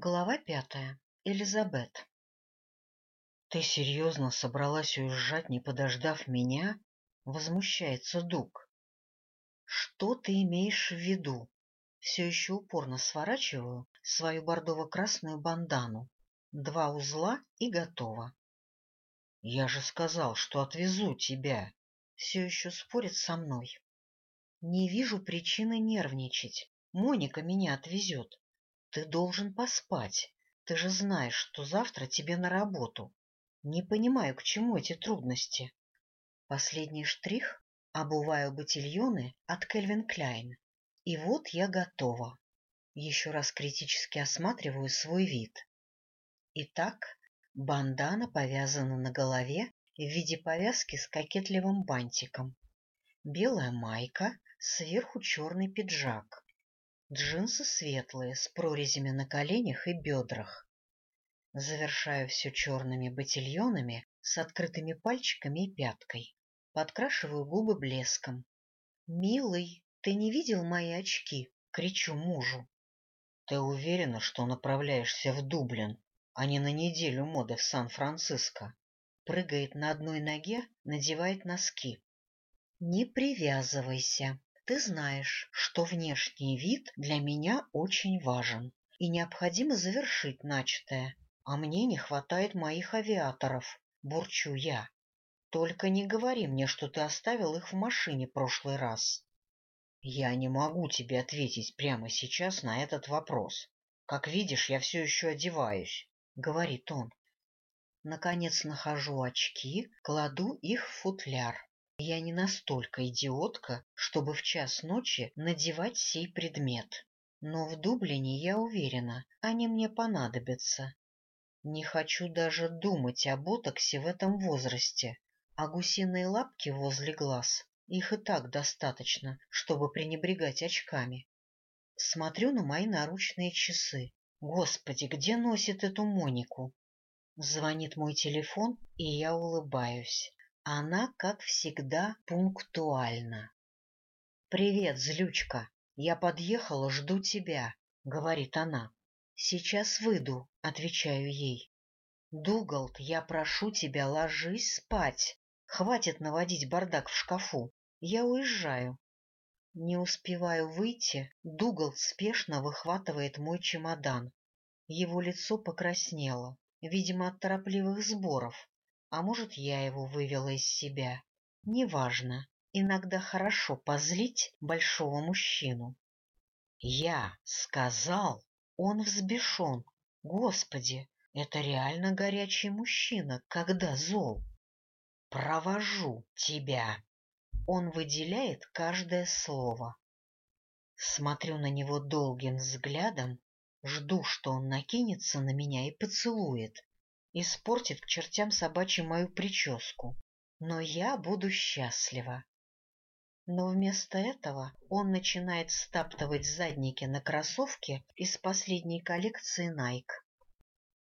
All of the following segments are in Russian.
Глава пятая. Элизабет. «Ты серьезно собралась уезжать, не подождав меня?» — возмущается Дуг. «Что ты имеешь в виду?» Все еще упорно сворачиваю свою бордово-красную бандану. Два узла и готово. «Я же сказал, что отвезу тебя!» Все еще спорит со мной. «Не вижу причины нервничать. Моника меня отвезет. Ты должен поспать. Ты же знаешь, что завтра тебе на работу. Не понимаю, к чему эти трудности. Последний штрих — обуваю ботильоны от Кельвин Кляйн. И вот я готова. Еще раз критически осматриваю свой вид. Итак, бандана повязана на голове в виде повязки с кокетливым бантиком. Белая майка, сверху черный пиджак. Джинсы светлые, с прорезями на коленях и бедрах. Завершаю все черными ботильонами с открытыми пальчиками и пяткой. Подкрашиваю губы блеском. «Милый, ты не видел мои очки?» — кричу мужу. «Ты уверена, что направляешься в Дублин, а не на неделю моды в Сан-Франциско?» Прыгает на одной ноге, надевает носки. «Не привязывайся», ты знаешь, что внешний вид для меня очень важен, и необходимо завершить начатое, а мне не хватает моих авиаторов, бурчу я. Только не говори мне, что ты оставил их в машине прошлый раз. Я не могу тебе ответить прямо сейчас на этот вопрос. Как видишь, я все еще одеваюсь, — говорит он. Наконец нахожу очки, кладу их в футляр. Я не настолько идиотка, чтобы в час ночи надевать сей предмет. Но в Дублине, я уверена, они мне понадобятся. Не хочу даже думать о ботоксе в этом возрасте, а гусиные лапки возле глаз. Их и так достаточно, чтобы пренебрегать очками. Смотрю на мои наручные часы. Господи, где носит эту Монику? Звонит мой телефон, и я улыбаюсь. Она, как всегда, пунктуальна. — Привет, злючка. Я подъехала, жду тебя, — говорит она. — Сейчас выйду, — отвечаю ей. — Дугалд, я прошу тебя, ложись спать. Хватит наводить бардак в шкафу. Я уезжаю. Не успеваю выйти, Дугалд спешно выхватывает мой чемодан. Его лицо покраснело, видимо, от торопливых сборов. А может, я его вывела из себя. Неважно. Иногда хорошо позлить большого мужчину. Я сказал, он взбешен. Господи, это реально горячий мужчина, когда зол. Провожу тебя. Он выделяет каждое слово. Смотрю на него долгим взглядом, жду, что он накинется на меня и поцелует испортит к чертям собачьим мою прическу, но я буду счастлива. Но вместо этого он начинает стаптывать задники на кроссовке из последней коллекции Nike.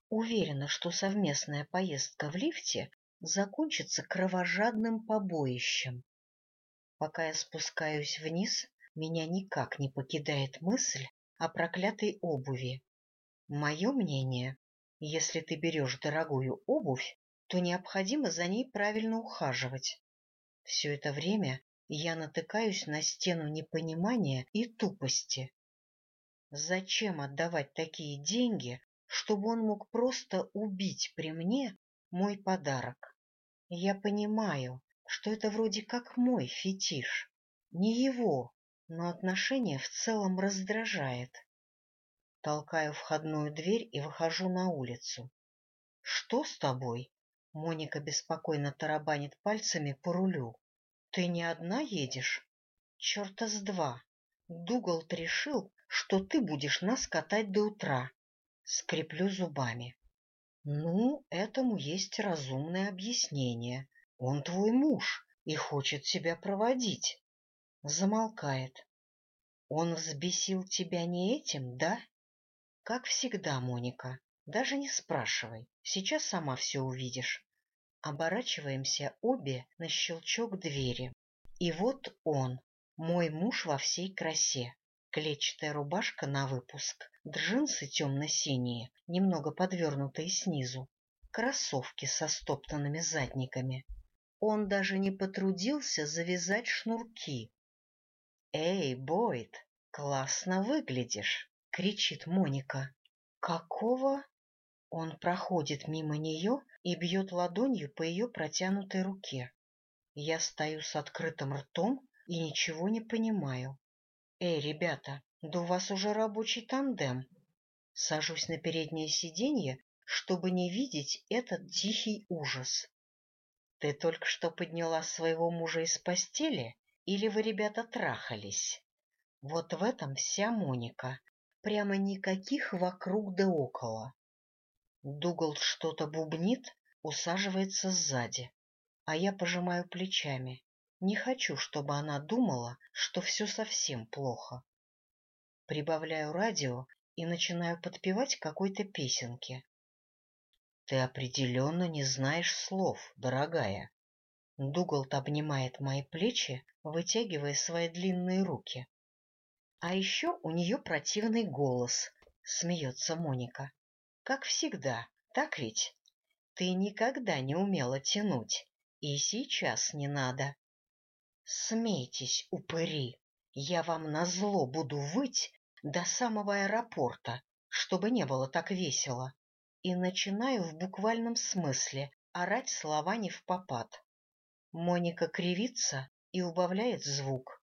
Уверена, что совместная поездка в лифте закончится кровожадным побоищем. Пока я спускаюсь вниз, меня никак не покидает мысль о проклятой обуви. Мое мнение, если ты берешь дорогую обувь, то необходимо за ней правильно ухаживать. Все это время я натыкаюсь на стену непонимания и тупости. Зачем отдавать такие деньги, чтобы он мог просто убить при мне мой подарок? Я понимаю, что это вроде как мой фетиш. Не его, но отношение в целом раздражает. Толкаю входную дверь и выхожу на улицу. — Что с тобой? — Моника беспокойно тарабанит пальцами по рулю. — Ты не одна едешь? — Черта с два. Дугалт решил, что ты будешь нас катать до утра. Скреплю зубами. Ну, этому есть разумное объяснение. Он твой муж и хочет тебя проводить. Замолкает. Он взбесил тебя не этим, да? Как всегда, Моника. Даже не спрашивай. Сейчас сама все увидишь. Оборачиваемся обе на щелчок двери. И вот он, мой муж во всей красе. Клетчатая рубашка на выпуск, джинсы темно-синие, немного подвернутые снизу, кроссовки со стоптанными задниками. Он даже не потрудился завязать шнурки. «Эй, Бойд, классно выглядишь!» — кричит Моника. «Какого?» Он проходит мимо нее и бьет ладонью по ее протянутой руке. Я стою с открытым ртом и ничего не понимаю. «Эй, ребята, да у вас уже рабочий тандем!» Сажусь на переднее сиденье, чтобы не видеть этот тихий ужас. «Ты только что подняла своего мужа из постели, или вы, ребята, трахались?» Вот в этом вся Моника. Прямо никаких вокруг да около. Дугал что-то бубнит, усаживается сзади, а я пожимаю плечами. Не хочу, чтобы она думала, что все совсем плохо. Прибавляю радио и начинаю подпевать какой-то песенки. Ты определенно не знаешь слов, дорогая. Дугалт обнимает мои плечи, вытягивая свои длинные руки. А еще у нее противный голос, смеется Моника. Как всегда, так ведь? Ты никогда не умела тянуть, и сейчас не надо. Смейтесь, упыри, я вам назло буду выть до самого аэропорта, чтобы не было так весело. И начинаю в буквальном смысле орать слова не в попад. Моника кривится и убавляет звук.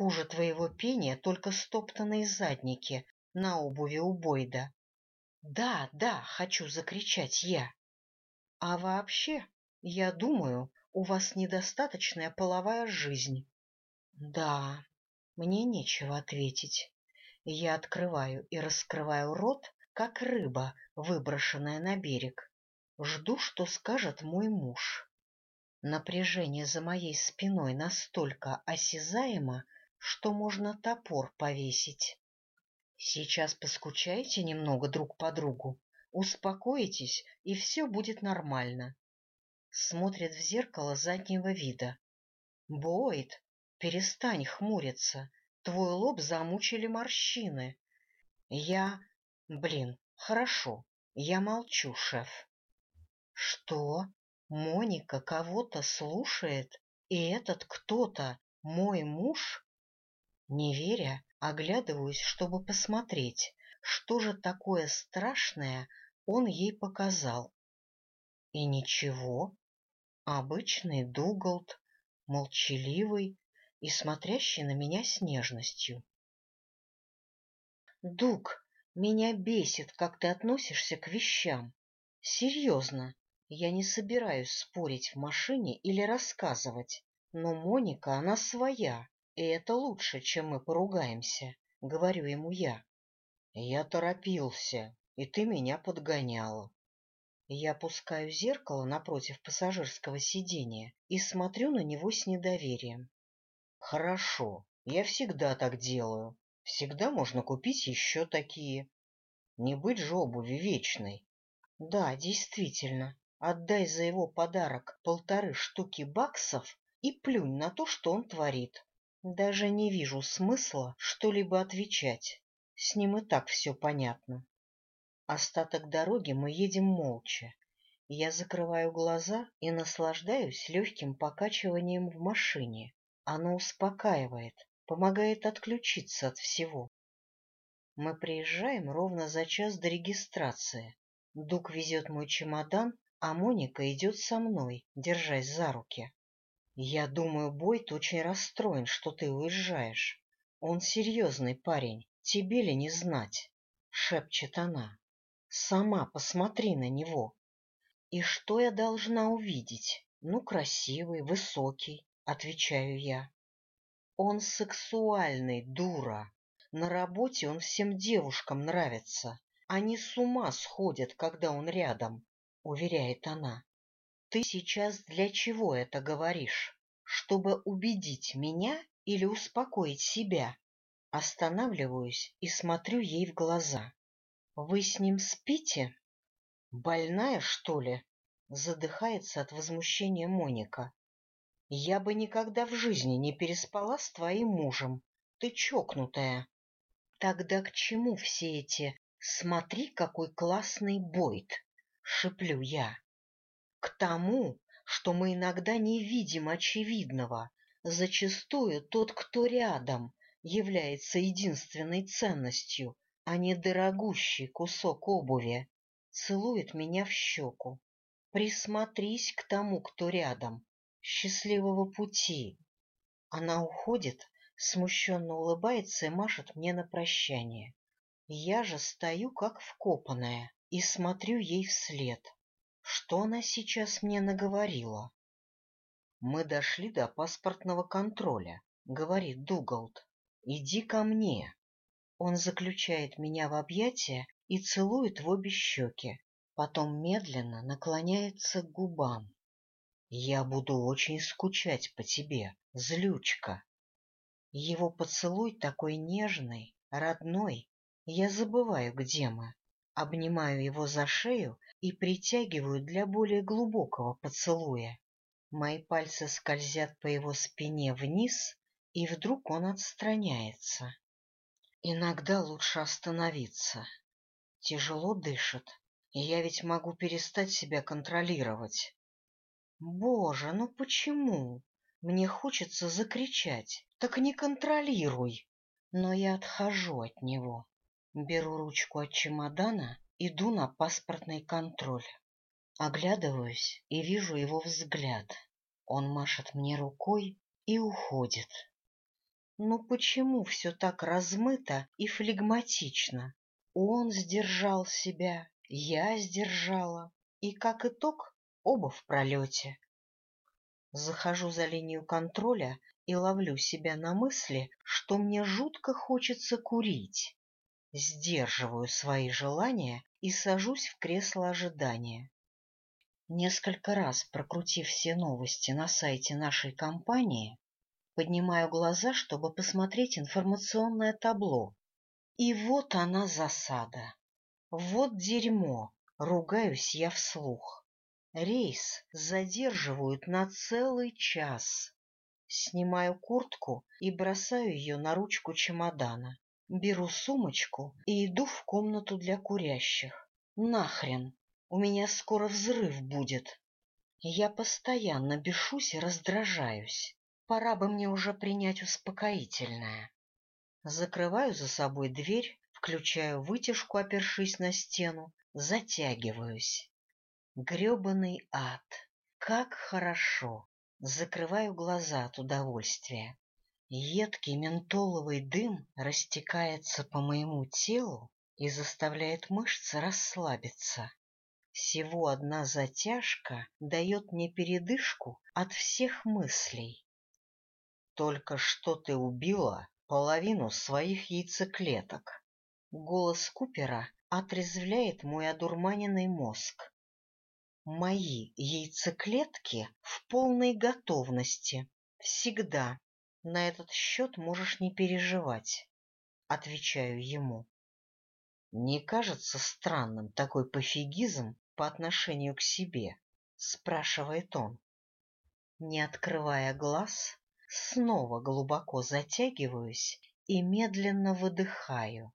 Хуже твоего пения только стоптанные задники на обуви у Бойда. Да, да, хочу закричать я. А вообще, я думаю, у вас недостаточная половая жизнь. Да, мне нечего ответить. Я открываю и раскрываю рот, как рыба, выброшенная на берег. Жду, что скажет мой муж. Напряжение за моей спиной настолько осязаемо, что можно топор повесить. Сейчас поскучайте немного друг по другу, успокоитесь, и все будет нормально. Смотрит в зеркало заднего вида. Бойд, перестань хмуриться, твой лоб замучили морщины. Я... Блин, хорошо, я молчу, шеф. Что? Моника кого-то слушает, и этот кто-то мой муж? Не веря, Оглядываюсь, чтобы посмотреть, что же такое страшное он ей показал. И ничего. Обычный Дугалд, молчаливый и смотрящий на меня с нежностью. Дуг, меня бесит, как ты относишься к вещам. Серьезно, я не собираюсь спорить в машине или рассказывать, но Моника, она своя, и это лучше, чем мы поругаемся, — говорю ему я. Я торопился, и ты меня подгонял. Я опускаю зеркало напротив пассажирского сидения и смотрю на него с недоверием. Хорошо, я всегда так делаю. Всегда можно купить еще такие. Не быть же обуви вечной. Да, действительно, отдай за его подарок полторы штуки баксов и плюнь на то, что он творит. Даже не вижу смысла что-либо отвечать. С ним и так все понятно. Остаток дороги мы едем молча. Я закрываю глаза и наслаждаюсь легким покачиванием в машине. Оно успокаивает, помогает отключиться от всего. Мы приезжаем ровно за час до регистрации. Дук везет мой чемодан, а Моника идет со мной, держась за руки. Я думаю, Бойт очень расстроен, что ты уезжаешь. Он серьезный парень, тебе ли не знать? — шепчет она. — Сама посмотри на него. И что я должна увидеть? Ну, красивый, высокий, — отвечаю я. Он сексуальный, дура. На работе он всем девушкам нравится. Они с ума сходят, когда он рядом, — уверяет она. Ты сейчас для чего это говоришь? Чтобы убедить меня или успокоить себя? Останавливаюсь и смотрю ей в глаза. Вы с ним спите? Больная, что ли? Задыхается от возмущения Моника. Я бы никогда в жизни не переспала с твоим мужем. Ты чокнутая. Тогда к чему все эти «смотри, какой классный Бойд»? — шеплю я. К тому, что мы иногда не видим очевидного. Зачастую тот, кто рядом, является единственной ценностью, а не дорогущий кусок обуви. Целует меня в щеку. Присмотрись к тому, кто рядом. Счастливого пути. Она уходит, смущенно улыбается и машет мне на прощание. Я же стою, как вкопанная, и смотрю ей вслед. Что она сейчас мне наговорила? Мы дошли до паспортного контроля, говорит Дугалд. Иди ко мне. Он заключает меня в объятия и целует в обе щеки, потом медленно наклоняется к губам. Я буду очень скучать по тебе, злючка. Его поцелуй такой нежный, родной. Я забываю, где мы. Обнимаю его за шею и притягиваю для более глубокого поцелуя. Мои пальцы скользят по его спине вниз, и вдруг он отстраняется. Иногда лучше остановиться. Тяжело дышит, и я ведь могу перестать себя контролировать. Боже, ну почему? Мне хочется закричать. Так не контролируй. Но я отхожу от него. Беру ручку от чемодана, иду на паспортный контроль. Оглядываюсь и вижу его взгляд. Он машет мне рукой и уходит. Ну почему все так размыто и флегматично? Он сдержал себя, я сдержала, и, как итог, оба в пролете. Захожу за линию контроля и ловлю себя на мысли, что мне жутко хочется курить. Сдерживаю свои желания и сажусь в кресло ожидания. Несколько раз прокрутив все новости на сайте нашей компании, поднимаю глаза, чтобы посмотреть информационное табло. И вот она засада. Вот дерьмо, ругаюсь я вслух. Рейс задерживают на целый час. Снимаю куртку и бросаю ее на ручку чемодана. Беру сумочку и иду в комнату для курящих. Нахрен! У меня скоро взрыв будет. Я постоянно бешусь и раздражаюсь. Пора бы мне уже принять успокоительное. Закрываю за собой дверь, включаю вытяжку, опершись на стену, затягиваюсь. Гребаный ад! Как хорошо! Закрываю глаза от удовольствия. Едкий ментоловый дым растекается по моему телу и заставляет мышцы расслабиться. Всего одна затяжка дает мне передышку от всех мыслей. Только что ты убила половину своих яйцеклеток. Голос Купера отрезвляет мой одурманенный мозг. Мои яйцеклетки в полной готовности. Всегда. На этот счет можешь не переживать. Отвечаю ему. Не кажется странным такой пофигизм по отношению к себе? Спрашивает он. Не открывая глаз, снова глубоко затягиваюсь и медленно выдыхаю.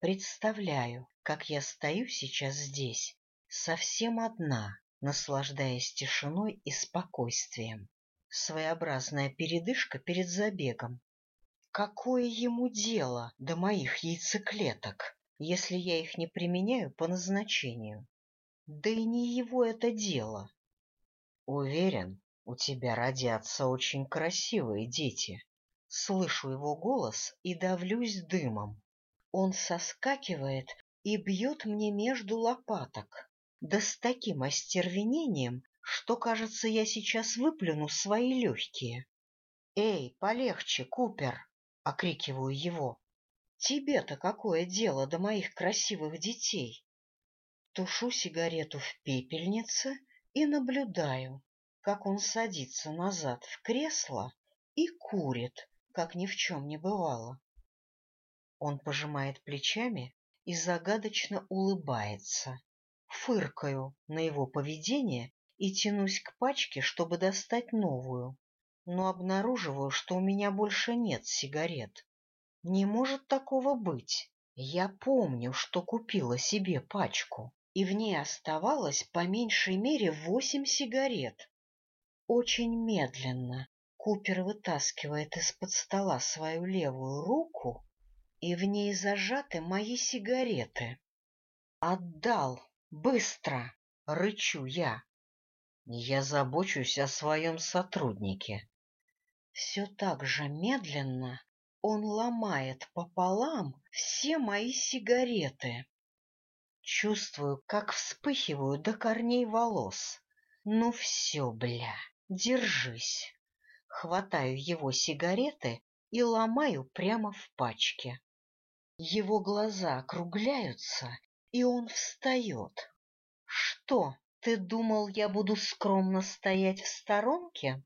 Представляю, как я стою сейчас здесь, совсем одна, наслаждаясь тишиной и спокойствием. Своеобразная передышка перед забегом. Какое ему дело до моих яйцеклеток? если я их не применяю по назначению. Да и не его это дело. Уверен, у тебя родятся очень красивые дети. Слышу его голос и давлюсь дымом. Он соскакивает и бьет мне между лопаток. Да с таким остервенением, что, кажется, я сейчас выплюну свои легкие. — Эй, полегче, Купер! — окрикиваю его. Тебе-то какое дело до моих красивых детей? Тушу сигарету в пепельнице и наблюдаю, как он садится назад в кресло и курит, как ни в чем не бывало. Он пожимает плечами и загадочно улыбается. Фыркаю на его поведение и тянусь к пачке, чтобы достать новую, но обнаруживаю, что у меня больше нет сигарет. Не может такого быть. Я помню, что купила себе пачку, и в ней оставалось по меньшей мере восемь сигарет. Очень медленно Купер вытаскивает из-под стола свою левую руку, и в ней зажаты мои сигареты. «Отдал! Быстро!» — рычу я. Я забочусь о своем сотруднике. Все так же медленно он ломает пополам все мои сигареты. Чувствую, как вспыхиваю до корней волос. Ну все, бля, держись. Хватаю его сигареты и ломаю прямо в пачке. Его глаза округляются, и он встает. Что, ты думал, я буду скромно стоять в сторонке?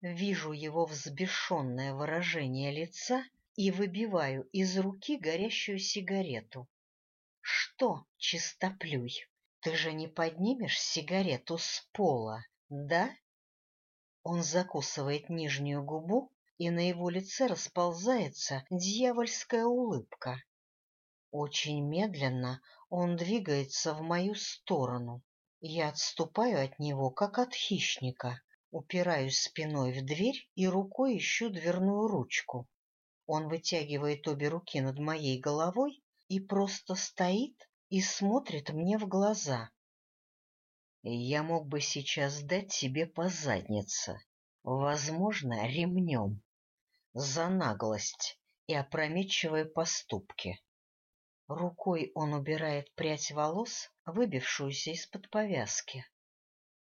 Вижу его взбешенное выражение лица и выбиваю из руки горящую сигарету. Что, чистоплюй, ты же не поднимешь сигарету с пола, да? Он закусывает нижнюю губу, и на его лице расползается дьявольская улыбка. Очень медленно он двигается в мою сторону. Я отступаю от него, как от хищника, Упираюсь спиной в дверь и рукой ищу дверную ручку. Он вытягивает обе руки над моей головой и просто стоит и смотрит мне в глаза. Я мог бы сейчас дать тебе по заднице, возможно, ремнем, за наглость и опрометчивые поступки. Рукой он убирает прядь волос, выбившуюся из-под повязки.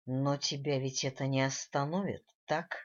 Но тебя ведь это не остановит, так?